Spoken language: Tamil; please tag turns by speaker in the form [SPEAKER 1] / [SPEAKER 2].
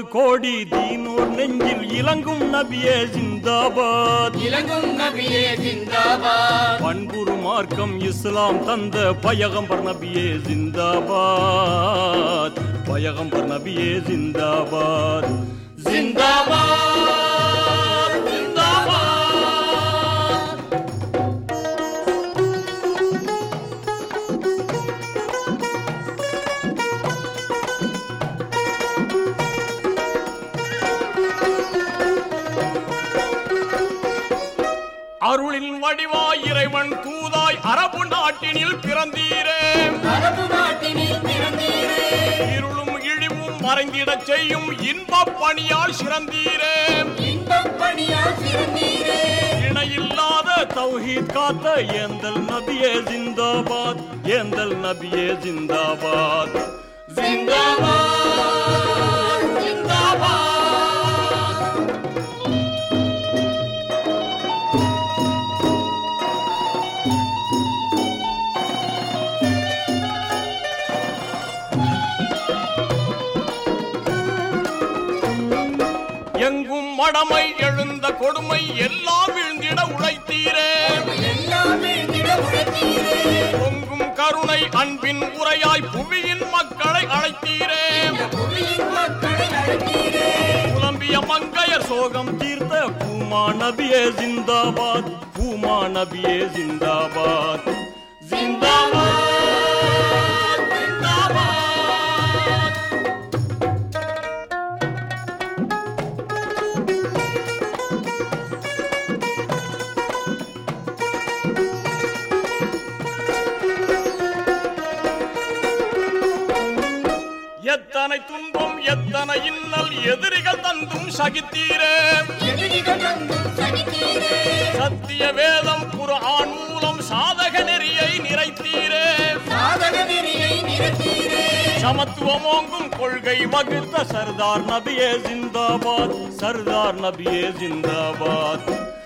[SPEAKER 1] கோடி தீனூர் நெஞ்சில் இலங்கும் நபியே ஜிந்தாபாத்.
[SPEAKER 2] இலங்கும் நபியே ஜிந்தாபாத்.
[SPEAKER 1] பண்புரு மார்க்கம் இஸ்லாம் தந்த பயகம்பர் நபியே ஜிந்தாபாத். பயகம்பர் நபியே ஜிந்தாபாத். அருளின் வடிவாய் இறைவன் தூதாய் அரபு நாட்டினில் பிறந்தீரே. இருளும் இழிவும் மறைந்திடச் செய்யும் இன்பப் பணியால் சிறந்தீரே. இணையில்லாத தௌஹீத் காத்த ஏந்தல் நபியே ஜிந்தாபாத் ஏந்தல் நபியே ஜிந்தாபாத்.
[SPEAKER 2] ஜிந்தாபாத்.
[SPEAKER 1] எங்கும் மடமை எழுந்த கொடுமை எல்லாம் விழுந்திட உழைத்தீரே. பொங்கும் கருணை அன்பின் உரையாய் புவியின் மக்களை அழைத்தீரே.
[SPEAKER 2] மக்களை
[SPEAKER 1] புலம்பிய மங்கையர் சோகம் தீர்த்த பூமா நபியே ஜிந்தாபாத் பூமா நபியே ஜிந்தாபாத்.
[SPEAKER 2] ஜிந்தாபாத்.
[SPEAKER 1] எத்தனை துன்பம் எத்தனை இன்னல் எதிரிகள் தந்தும் சகித்தீரே. சத்திய வேதம் மூலம் சாதக நெறியை நிறைத்தீரே.
[SPEAKER 2] சாதக நெறியை நிறுத்தீரே.
[SPEAKER 1] சமத்துவமோங்கும் கொள்கை வகுத்த சர்தார் நபியே ஜிந்தாபாத். சர்தார் நபியே ஜிந்தாபாத்.